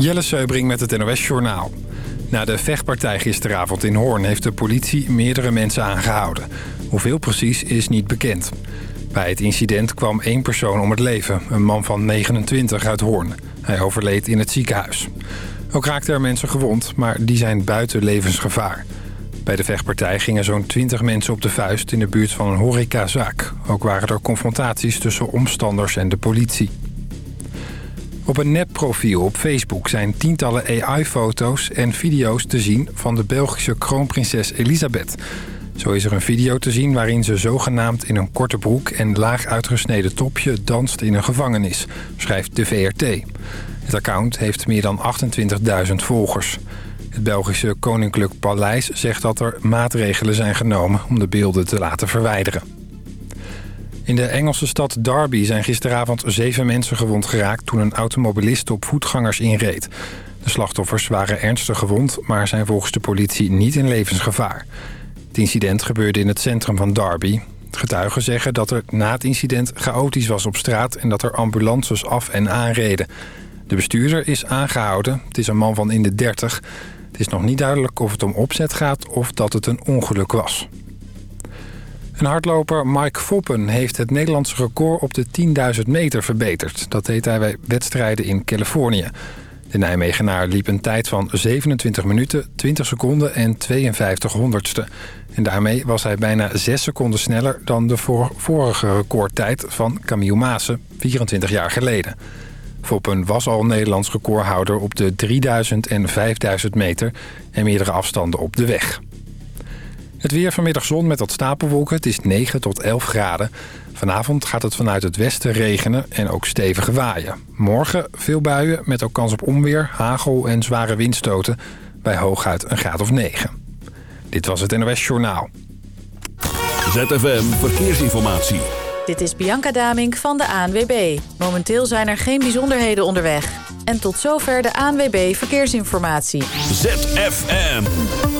Jelle Seubring met het NOS Journaal. Na de vechtpartij gisteravond in Hoorn heeft de politie meerdere mensen aangehouden. Hoeveel precies is niet bekend. Bij het incident kwam één persoon om het leven, een man van 29 uit Hoorn. Hij overleed in het ziekenhuis. Ook raakten er mensen gewond, maar die zijn buiten levensgevaar. Bij de vechtpartij gingen zo'n 20 mensen op de vuist in de buurt van een horecazaak. Ook waren er confrontaties tussen omstanders en de politie. Op een nepprofiel op Facebook zijn tientallen AI-foto's en video's te zien... van de Belgische kroonprinses Elisabeth. Zo is er een video te zien waarin ze zogenaamd in een korte broek... en laag uitgesneden topje danst in een gevangenis, schrijft de VRT. Het account heeft meer dan 28.000 volgers. Het Belgische Koninklijk Paleis zegt dat er maatregelen zijn genomen... om de beelden te laten verwijderen. In de Engelse stad Derby zijn gisteravond zeven mensen gewond geraakt... toen een automobilist op voetgangers inreed. De slachtoffers waren ernstig gewond, maar zijn volgens de politie niet in levensgevaar. Het incident gebeurde in het centrum van Derby. Getuigen zeggen dat er na het incident chaotisch was op straat... en dat er ambulances af en aanreden. De bestuurder is aangehouden. Het is een man van in de 30. Het is nog niet duidelijk of het om opzet gaat of dat het een ongeluk was. Een hardloper Mike Foppen heeft het Nederlandse record op de 10.000 meter verbeterd. Dat deed hij bij wedstrijden in Californië. De Nijmegenaar liep een tijd van 27 minuten, 20 seconden en 52 honderdste. En daarmee was hij bijna 6 seconden sneller dan de vorige recordtijd van Camille Maassen, 24 jaar geleden. Foppen was al Nederlands recordhouder op de 3000 en 5000 meter en meerdere afstanden op de weg. Het weer vanmiddag zon met wat stapelwolken. Het is 9 tot 11 graden. Vanavond gaat het vanuit het westen regenen en ook stevige waaien. Morgen veel buien met ook kans op onweer, hagel en zware windstoten. Bij hooguit een graad of 9. Dit was het NOS Journaal. ZFM Verkeersinformatie. Dit is Bianca Damink van de ANWB. Momenteel zijn er geen bijzonderheden onderweg. En tot zover de ANWB Verkeersinformatie. ZFM.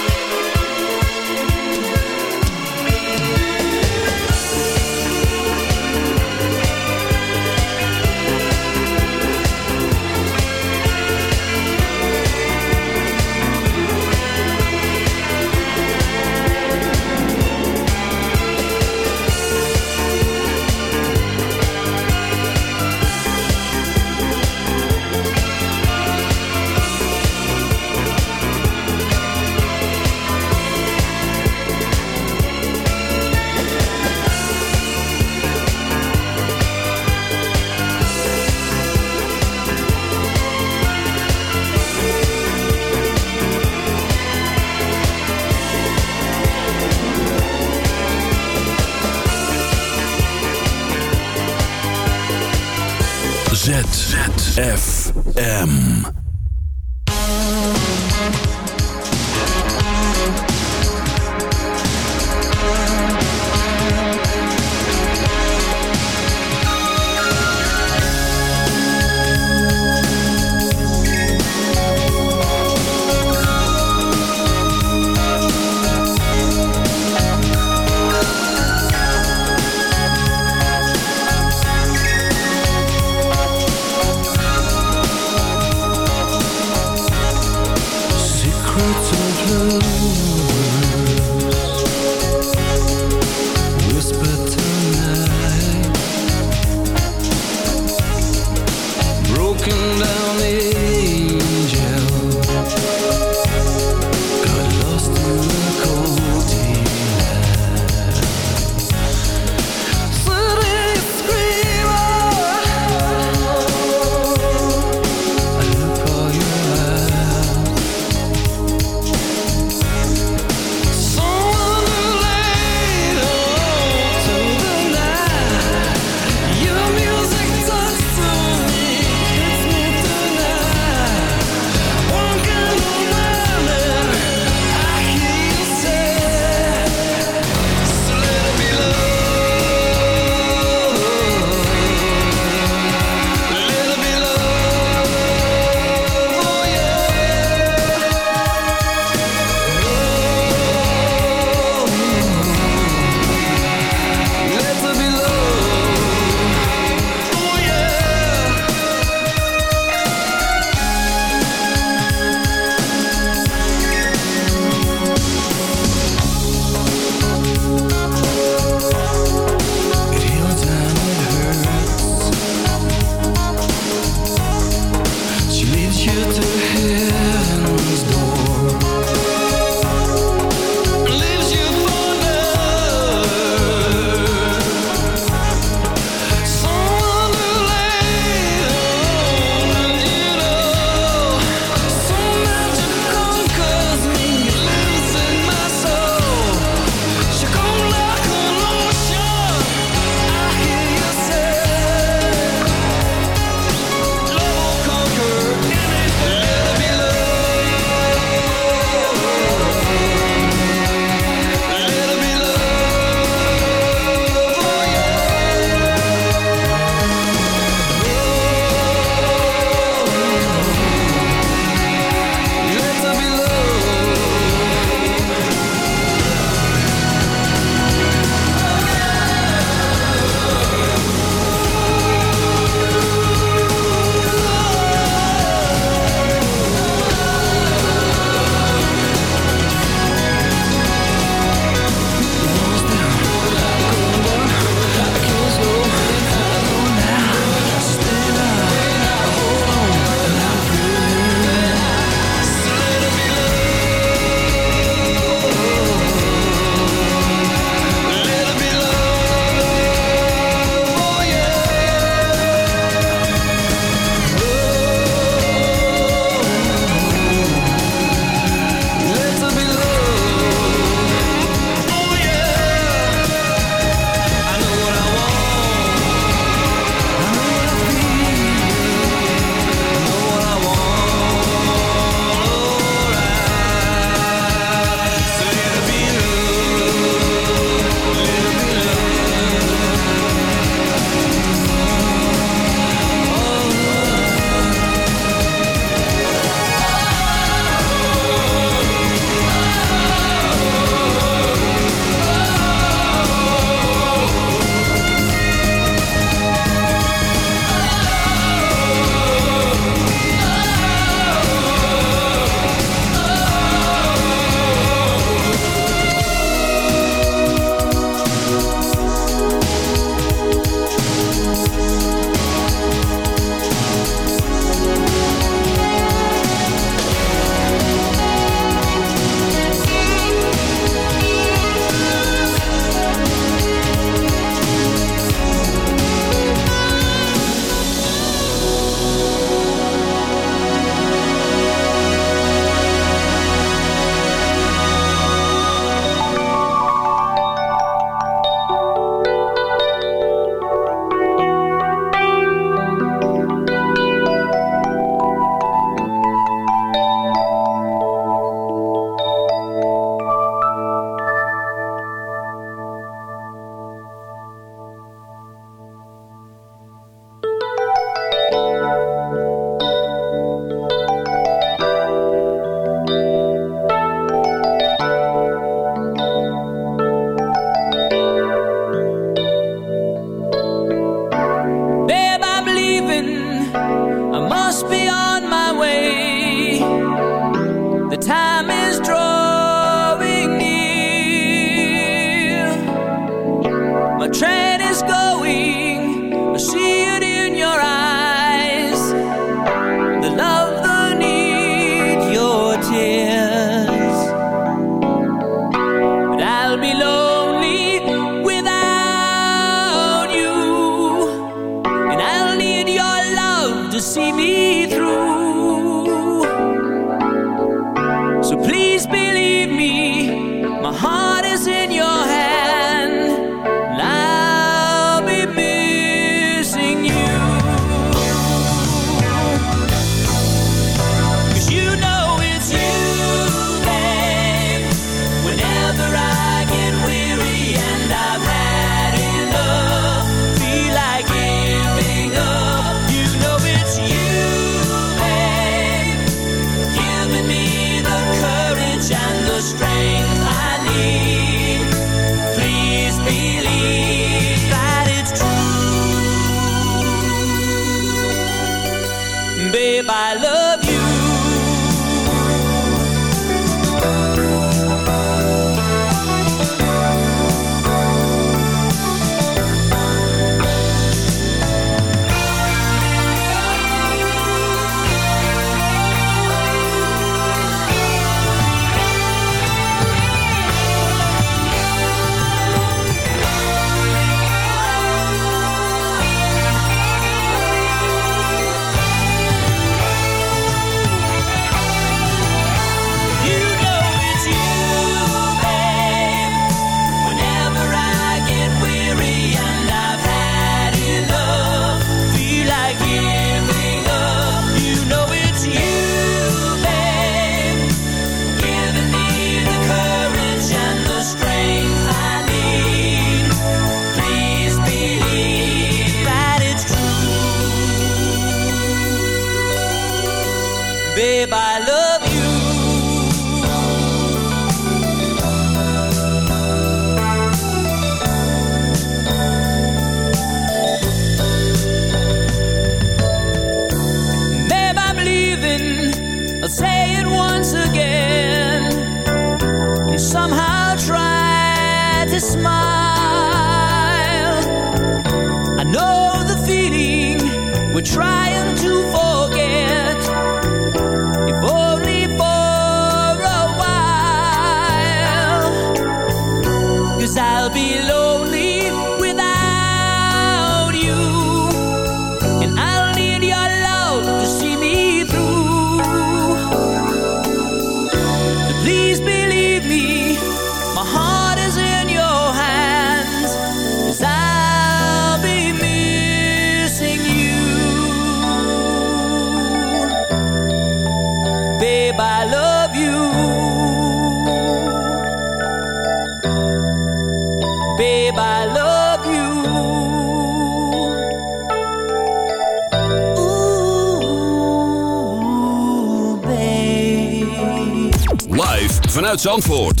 Zandvoort.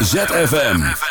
ZFM.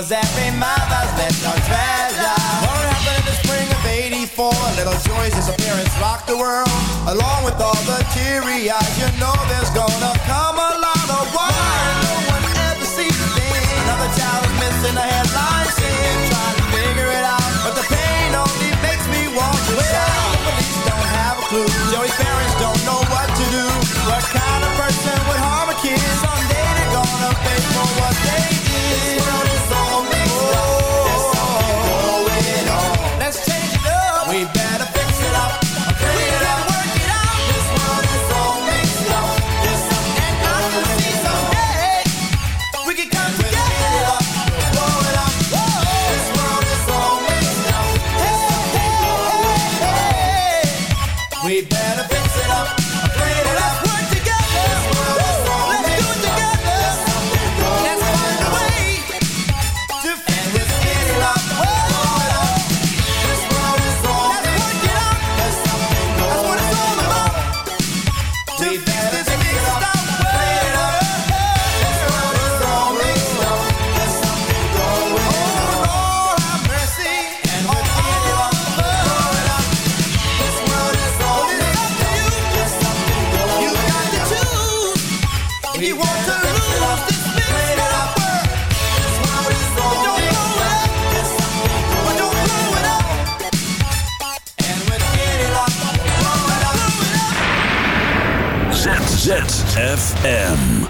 Cause every mother's left no treasure. What happened in the spring of 84 Little Joy's disappearance rocked the world. Along with all the teary eyes You know there's gonna come a lot of war No one ever sees a thing Another child is missing ZFM.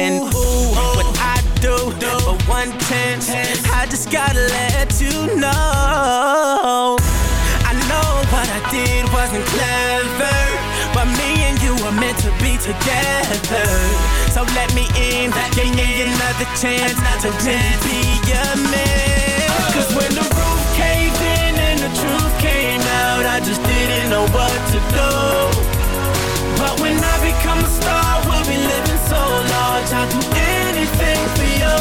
And ooh, what I do for one chance, I just gotta let you know. I know what I did wasn't clever, but me and you were meant to be together. So let me in, give me another chance to really be your man. Uh, Cause when the roof caved in and the truth came out, I just didn't know what to do. But when I become a star, I'll do anything for you.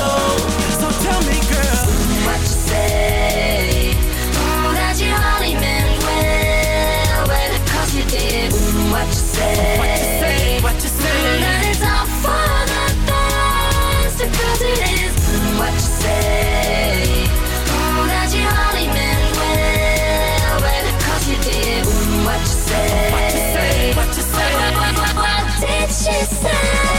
So tell me, girl, what you say. Oh, that you only meant well, well, cause you did mm, what you say. what you say, what you say. That it's all for the best, cause it is mm, what you say. That you only meant well, well, cause you did mm, what you say. What you say, what you say. What, what, what, what did she say?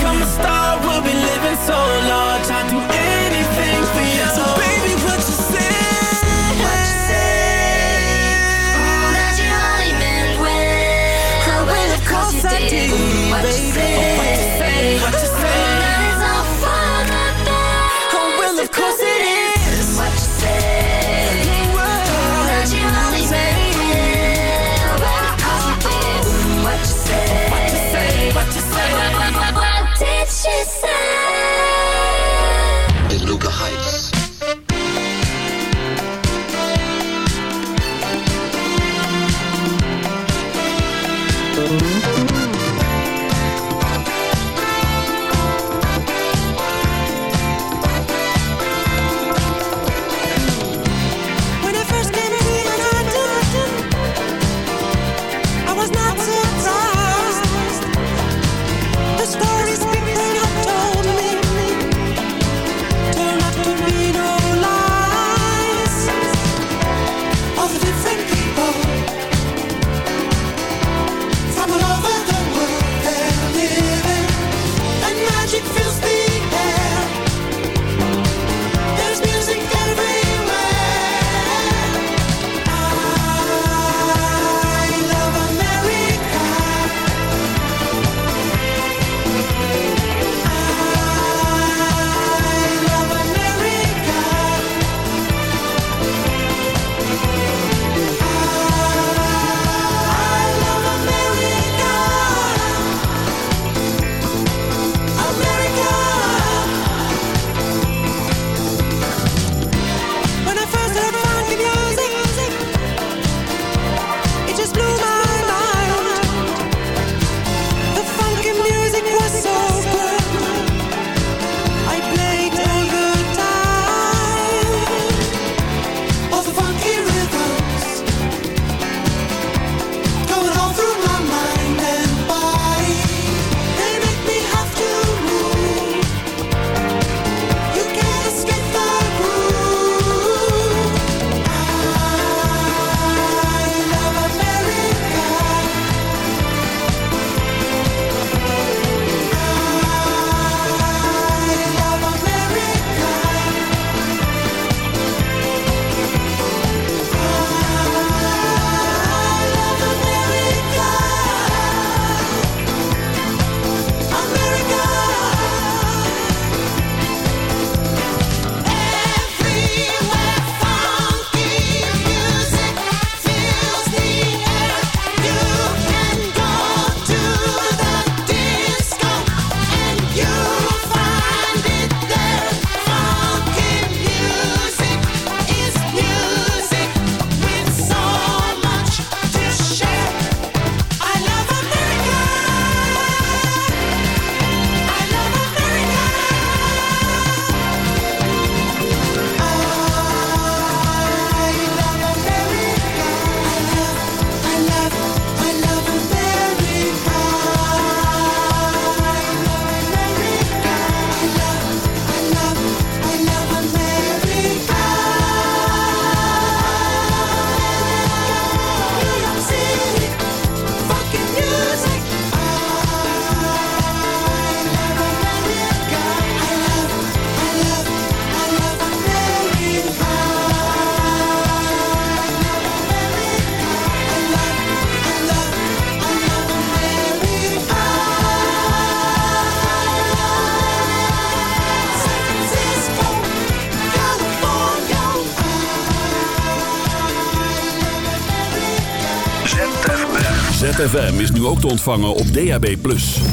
ZFM is nu ook te ontvangen op DAB+.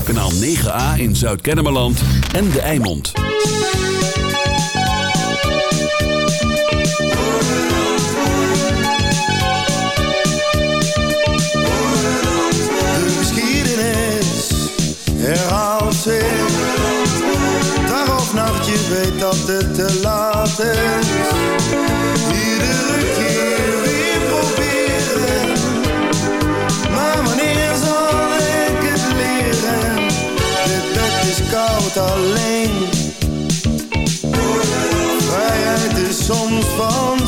Kanaal 9A in Zuid-Kennemerland en De Eimond. De geschiedenis herhaalt zich. Dag of nacht, je weet dat het te laat is. alleen. Vrijheid is soms van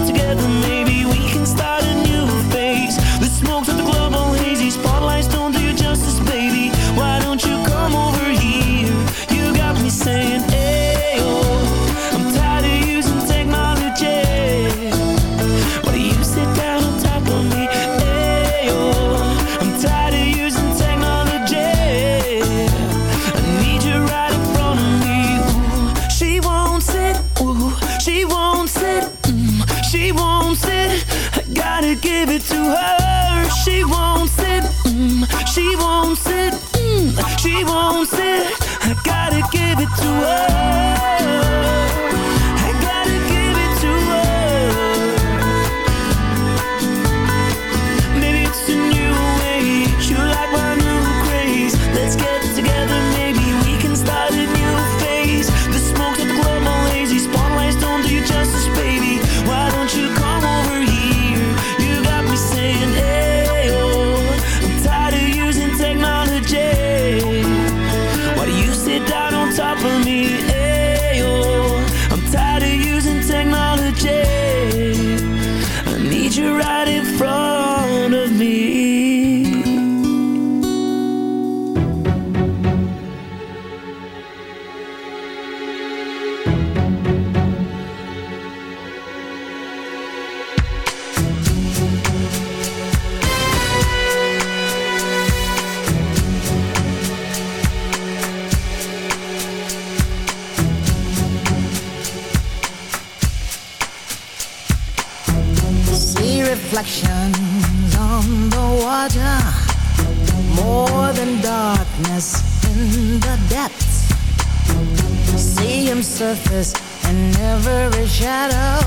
shadow.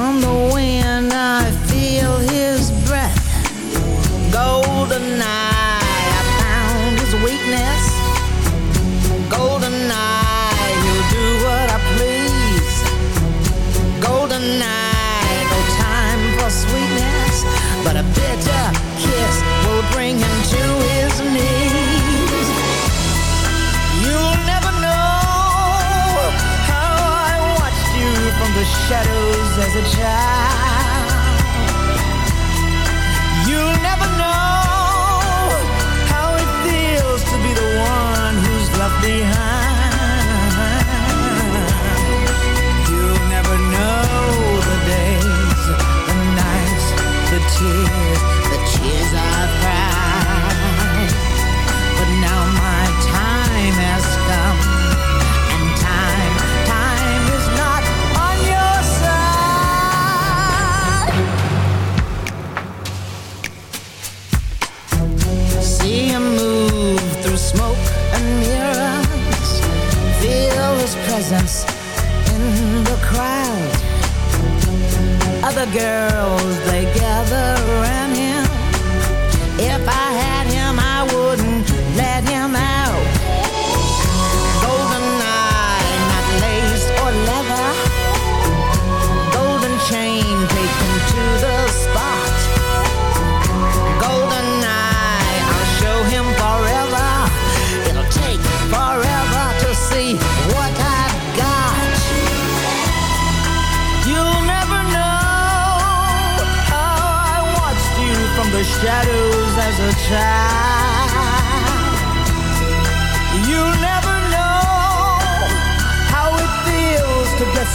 On the wind, tears, the one who's left behind You never know the days the nights to tear that tears I've. Other girls, they gather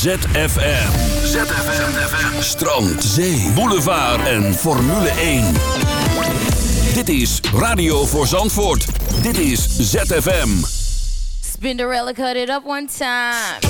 Is ZFM. ZFM. Strand, zee, boulevard en Formule 1. Dit is Radio voor Zandvoort. Dit is ZFM. Spinderella cut it up one time.